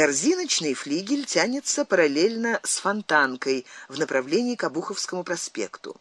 Корзиночный флигель тянется параллельно с фонтанкой в направлении к Обуховскому проспекту.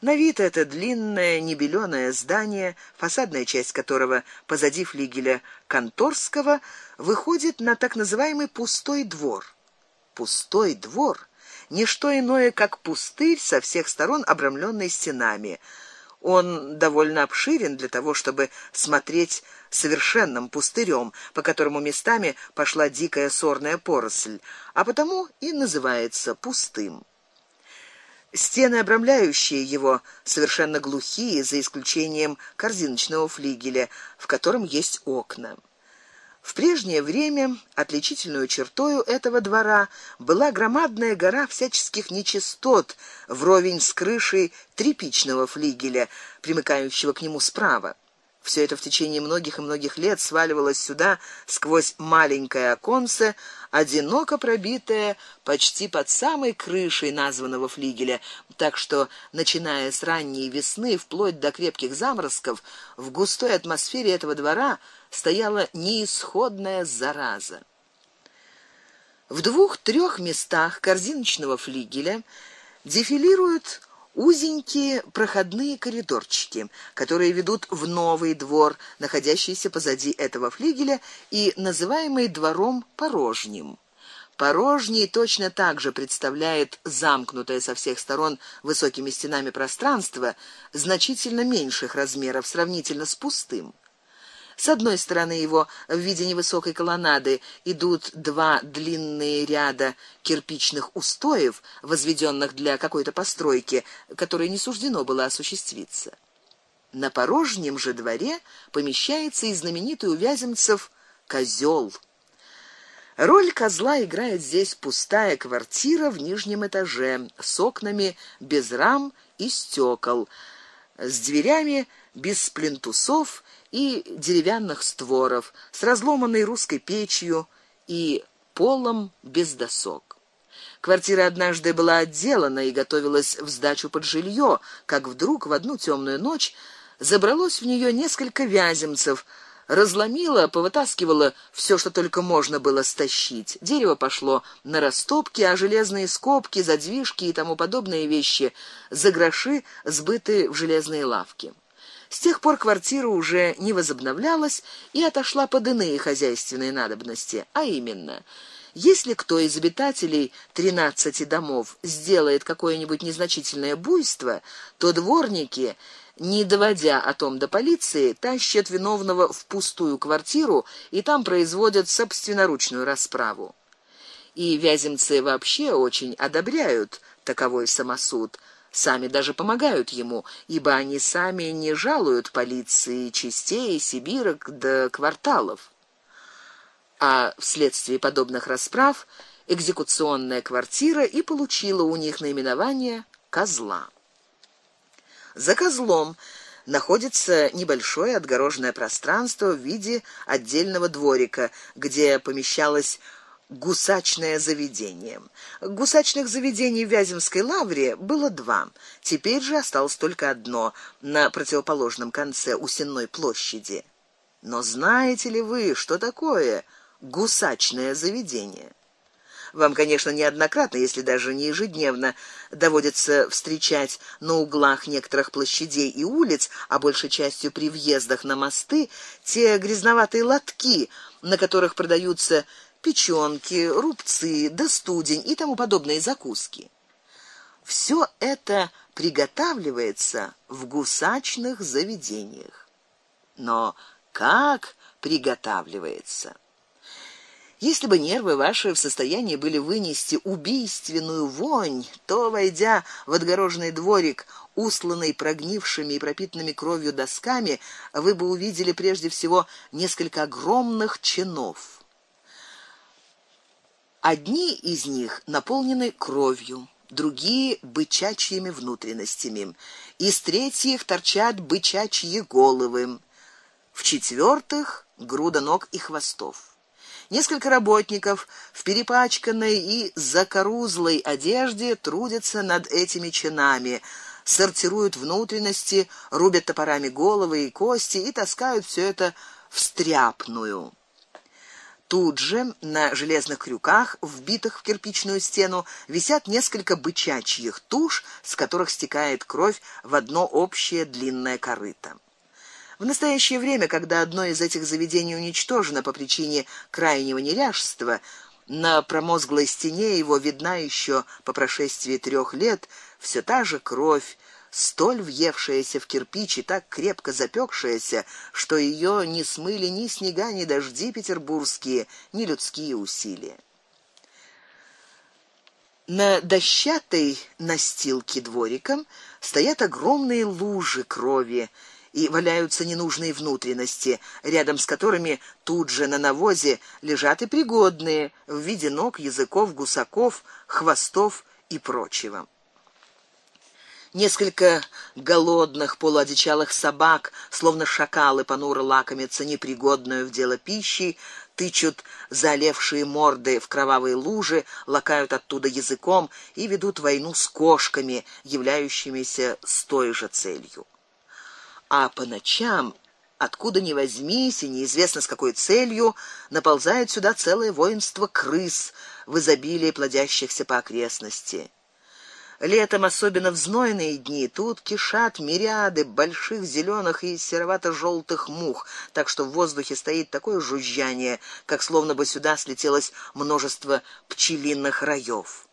На вид это длинное небелёное здание, фасадная часть которого позади флигеля конторского выходит на так называемый пустой двор. Пустой двор не что иное, как пустырь со всех сторон обрамленный стенами. Он довольно обширен для того, чтобы смотреть совершенным пустырем, по которому местами пошла дикая сорная поросль, а потому и называется пустым. Стены, обрамляющие его, совершенно глухие, за исключением корзиночного флигеля, в котором есть окна. В прежнее время отличительную чертою этого двора была громадная гора всяческих нечистот вровень с крышей трепичного флигеля, примыкающего к нему справа. Все это в течение многих и многих лет сваливалось сюда сквозь маленькое оконце, одиноко пробитое почти под самой крышей названного флигеля, так что начиная с ранней весны вплоть до крепких заморозков в густой атмосфере этого двора стояла неисходная зараза. В двух-трех местах корзиночного флигеля дефилируют узенькие проходные коридорчики, которые ведут в новый двор, находящийся позади этого флигеля и называемый двором порожним. Порожний точно так же представляет замкнутое со всех сторон высокими стенами пространство значительно меньших размеров сравнительно с пустым. С одной стороны его в виде невысокой колоннады идут два длинные ряда кирпичных устоев, возведенных для какой-то постройки, которой не суждено было осуществиться. На порожнем же дворе помещается и знаменитый у Вяземцев козел. Роль козла играет здесь пустая квартира в нижнем этаже с окнами без рам и стекол, с дверями без плинтусов и деревянных створов, с разломанной русской печью и полом без досок. Квартира однажды была отделана и готовилась в сдачу под жилье, как вдруг в одну темную ночь забралось в нее несколько вяземцев, разломило, повытаскивало все, что только можно было стащить. Дерево пошло на растопки, а железные скобки, задвижки и тому подобные вещи за гроши сбыты в железные лавки. С тех пор квартира уже не возобновлялась и отошла под иные хозяйственные надобности, а именно если кто из обитателей тринадцати домов сделает какое-нибудь незначительное буйство, то дворники, не доводя о том до полиции, тащат виновного в пустую квартиру и там производят собственноручную расправу. И вяземцы вообще очень одобряют таковой самосуд сами даже помогают ему, ибо они сами не жалуют полиции частей, сибирок до кварталов. А вследствие подобных расправ экзекуционная квартира и получила у них наименование козла. За козлом находится небольшое отгороженное пространство в виде отдельного дворика, где помещалась гусачное заведение. Гусачных заведений в Вяземской лавре было два. Теперь же осталось только одно на противоположном конце у Сенной площади. Но знаете ли вы, что такое гусачное заведение? Вам, конечно, неоднократно, если даже не ежедневно, доводится встречать на углах некоторых площадей и улиц, а большей частью при въездах на мосты, те грязноватые лотки, на которых продаются печёнки, рубцы, да и тому подобные закуски. Все это приготавливается в гусачных заведениях. Но как приготавливается? Если бы нервы ваши в состоянии были вынести убийственную вонь, то войдя в отгороженный дворик, усланный прогнившими и пропитанными кровью досками, вы бы увидели прежде всего несколько огромных чинов Одни из них наполнены кровью, другие бычачьими внутренностями. Из третьих торчат бычачьи головы. В четвертых груда ног и хвостов. Несколько работников в перепачканной и закорузлой одежде трудятся над этими чинами, сортируют внутренности, рубят топорами головы и кости и таскают все это в стряпную. Тут же на железных крюках, вбитых в кирпичную стену, висят несколько бычачьих туш, с которых стекает кровь в одно общее длинное корыто. В настоящее время, когда одно из этих заведений уничтожено по причине крайнего неряшества, на промозглой стене его видна еще по прошествии трех лет все та же кровь, столь въевшаяся в кирпич и так крепко запекшаяся, что ее не смыли ни снега, ни дожди петербургские, ни людские усилия. На дощатой настилке двориком стоят огромные лужи крови и валяются ненужные внутренности, рядом с которыми тут же на навозе лежат и пригодные в виде ног, языков, гусаков, хвостов и прочего. Несколько голодных полуодичалых собак, словно шакалы, понуро лакомятся непригодную в дело пищей, тычут залевшие морды в кровавые лужи, лакают оттуда языком и ведут войну с кошками, являющимися с той же целью. А по ночам откуда ни возьмись и неизвестно с какой целью наползает сюда целое воинство крыс в изобилии плодящихся по окрестности. Летом, особенно в знойные дни, тут кишат мириады больших зеленых и серовато желтых мух, так что в воздухе стоит такое жужжание, как словно бы сюда слетелось множество пчелиных раёв.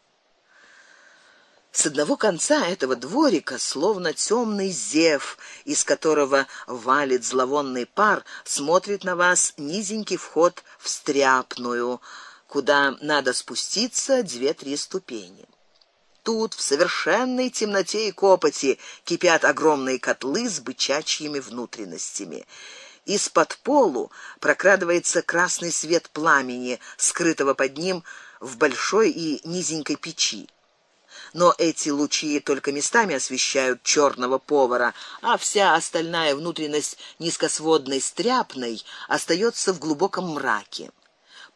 С одного конца этого дворика, словно темный зев, из которого валит зловонный пар, смотрит на вас низенький вход в стряпную, куда надо спуститься две-три ступени. Тут в совершенной темноте и копоти кипят огромные котлы с бычачьими внутренностями. Из-под полу прокрадывается красный свет пламени, скрытого под ним в большой и низенькой печи. Но эти лучи только местами освещают черного повара, а вся остальная внутренность низкосводной стряпной остается в глубоком мраке.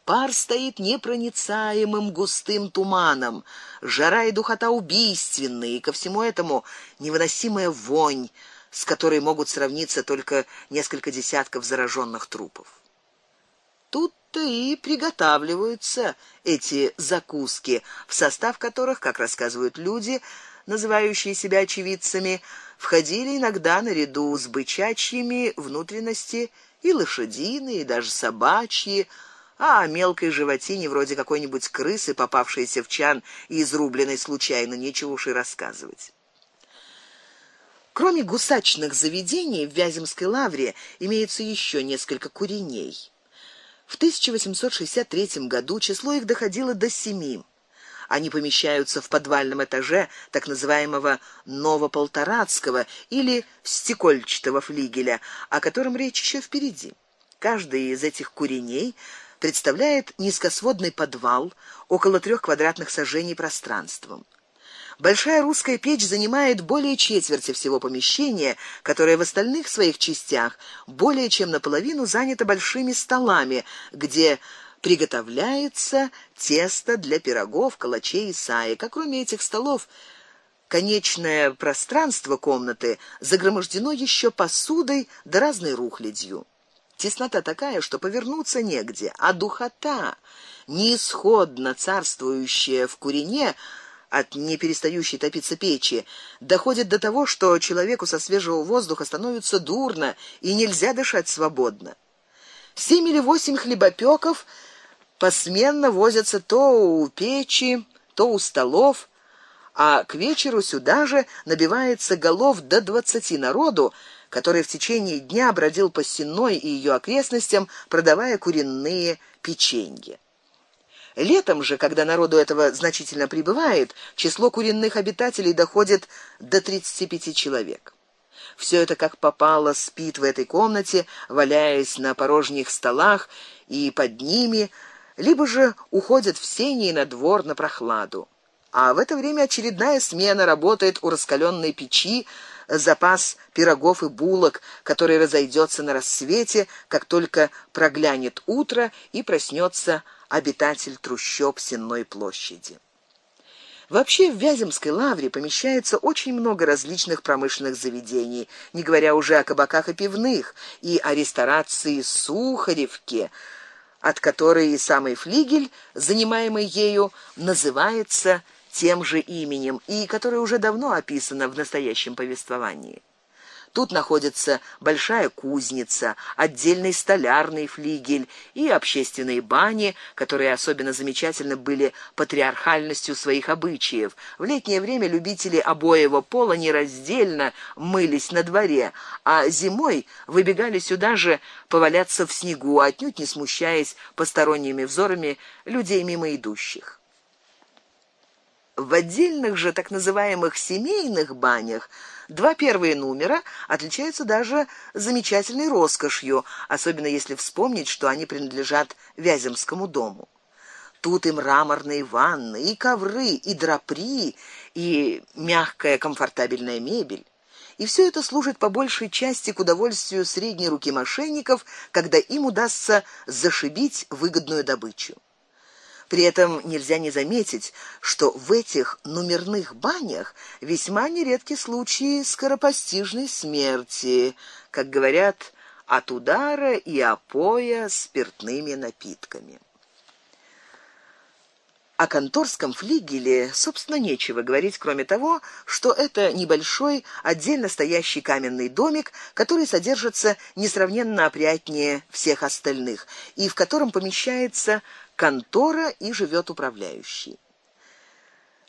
Пар стоит непроницаемым густым туманом, жара и духота убийственные, и ко всему этому невыносимая вонь, с которой могут сравниться только несколько десятков зараженных трупов. Тут-то и приготавливаются эти закуски, в состав которых, как рассказывают люди, называющие себя очевидцами, входили иногда наряду с бычачьими внутренности и лошадиные, и даже собачьи, а о мелкой животине вроде какой-нибудь крысы, попавшейся в чан и изрубленной случайно, нечего уж и рассказывать. Кроме гусачных заведений в Вяземской лавре имеется еще несколько куреней. В 1863 году число их доходило до семи. Они помещаются в подвальном этаже так называемого Новополторацкого или стекольчатого флигеля, о котором речь еще впереди. Каждый из этих куреней представляет низкосводный подвал около трех квадратных сажений пространством. Большая русская печь занимает более четверти всего помещения, которое в остальных своих частях более чем наполовину занято большими столами, где приготовляется тесто для пирогов, калачей и саек. А кроме этих столов, конечное пространство комнаты загромождено еще посудой да разной рухлядью. Теснота такая, что повернуться негде, а духота, неисходно царствующая в курине от неперестающей топиться печи, доходит до того, что человеку со свежего воздуха становится дурно и нельзя дышать свободно. Семь или восемь хлебопеков посменно возятся то у печи, то у столов, а к вечеру сюда же набивается голов до двадцати народу, который в течение дня бродил по Сенной и ее окрестностям, продавая куриные печенья. Летом же, когда народу этого значительно прибывает, число куриных обитателей доходит до 35 человек. Все это как попало спит в этой комнате, валяясь на порожних столах и под ними, либо же уходят в сени и на двор на прохладу. А в это время очередная смена работает у раскаленной печи, запас пирогов и булок, который разойдется на рассвете, как только проглянет утро и проснется обитатель трущоб Сенной площади. Вообще в Вяземской лавре помещается очень много различных промышленных заведений, не говоря уже о кабаках и пивных, и о ресторации Сухаревке, от которой и самый флигель, занимаемый ею, называется тем же именем и которое уже давно описано в настоящем повествовании. Тут находится большая кузница, отдельный столярный флигель и общественные бани, которые особенно замечательны были патриархальностью своих обычаев. В летнее время любители обоего пола нераздельно мылись на дворе, а зимой выбегали сюда же поваляться в снегу, отнюдь не смущаясь посторонними взорами людей мимо идущих. В отдельных же так называемых семейных банях Два первые номера отличаются даже замечательной роскошью, особенно если вспомнить, что они принадлежат Вяземскому дому. Тут и мраморные ванны, и ковры, и драпри, и мягкая комфортабельная мебель. И все это служит по большей части к удовольствию средней руки мошенников, когда им удастся зашибить выгодную добычу. При этом нельзя не заметить, что в этих номерных банях весьма нередки случаи скоропостижной смерти, как говорят, от удара и опоя спиртными напитками. О конторском флигеле, собственно, нечего говорить, кроме того, что это небольшой, отдельно стоящий каменный домик, который содержится несравненно опрятнее всех остальных и в котором помещается контора и живет управляющий.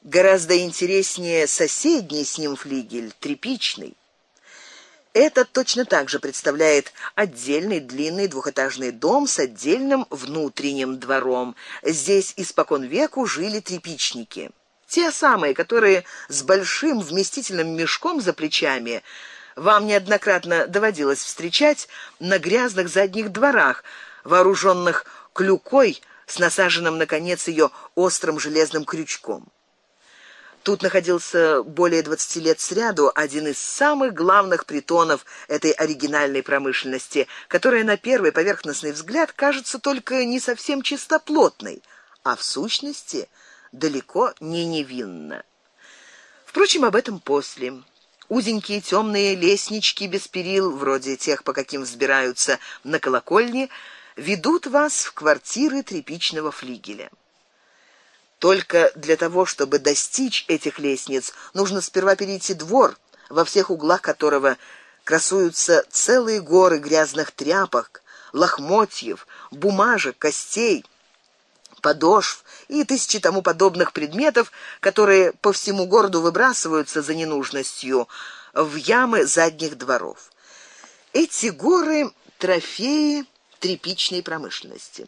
Гораздо интереснее соседний с ним флигель, трепичный. Этот точно так же представляет отдельный длинный двухэтажный дом с отдельным внутренним двором. Здесь испокон веку жили трепичники. Те самые, которые с большим вместительным мешком за плечами вам неоднократно доводилось встречать на грязных задних дворах, вооруженных клюкой с насаженным на конец ее острым железным крючком. Тут находился более 20 лет сряду один из самых главных притонов этой оригинальной промышленности, которая на первый поверхностный взгляд кажется только не совсем чистоплотной, а в сущности далеко не невинна. Впрочем, об этом после. Узенькие темные лестнички без перил, вроде тех, по каким взбираются на колокольни, ведут вас в квартиры трепичного флигеля. Только для того, чтобы достичь этих лестниц, нужно сперва перейти двор, во всех углах которого красуются целые горы грязных тряпок, лохмотьев, бумажек, костей, подошв и тысячи тому подобных предметов, которые по всему городу выбрасываются за ненужностью в ямы задних дворов. Эти горы трофеи тряпичной промышленности.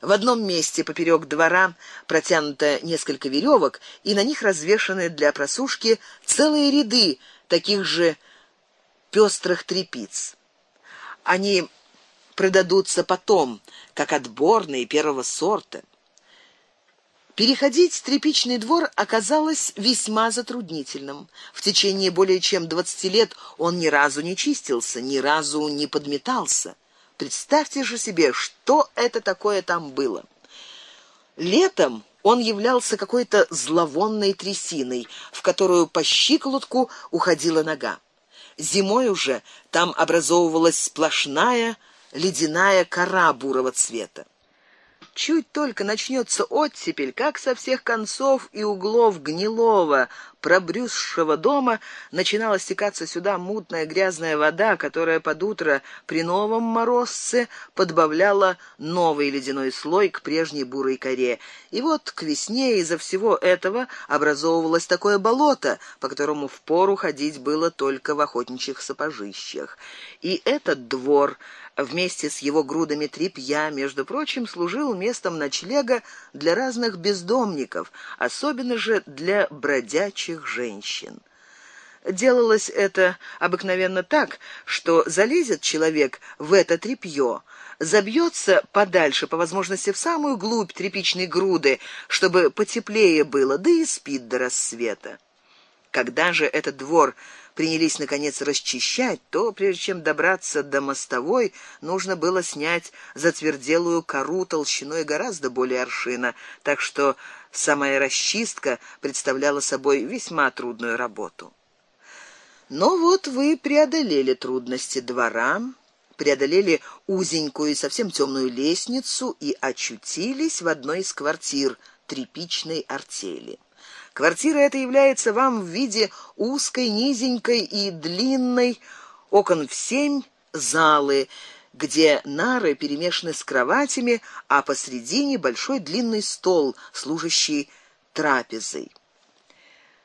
В одном месте поперек двора протянуто несколько веревок, и на них развешаны для просушки целые ряды таких же пестрых трепиц. Они продадутся потом, как отборные первого сорта. Переходить трепичный двор оказалось весьма затруднительным. В течение более чем двадцати лет он ни разу не чистился, ни разу не подметался. Представьте же себе, что это такое там было. Летом он являлся какой-то зловонной трясиной, в которую по щиколотку уходила нога. Зимой уже там образовывалась сплошная ледяная кора бурого цвета. Чуть только начнется оттепель, как со всех концов и углов гнилого, пробрюзшего дома начинала стекаться сюда мутная грязная вода, которая под утро при новом морозце подбавляла новый ледяной слой к прежней бурой коре. И вот к весне из-за всего этого образовывалось такое болото, по которому впору ходить было только в охотничьих сапожищах. И этот двор вместе с его грудами тряпья, между прочим, служил местом ночлега для разных бездомников, особенно же для бродячих женщин. Делалось это обыкновенно так, что залезет человек в это тряпье, забьется подальше, по возможности в самую глубь тряпичной груды, чтобы потеплее было, да и спит до рассвета. Когда же этот двор принялись наконец расчищать, то прежде чем добраться до мостовой, нужно было снять затверделую кору толщиной гораздо более аршина, так что самая расчистка представляла собой весьма трудную работу. Но вот вы преодолели трудности двора, преодолели узенькую и совсем темную лестницу и очутились в одной из квартир трепичной артели. Квартира эта является вам в виде узкой, низенькой и длинной, окон в семь залы, где нары перемешаны с кроватями, а посредине большой длинный стол, служащий трапезой.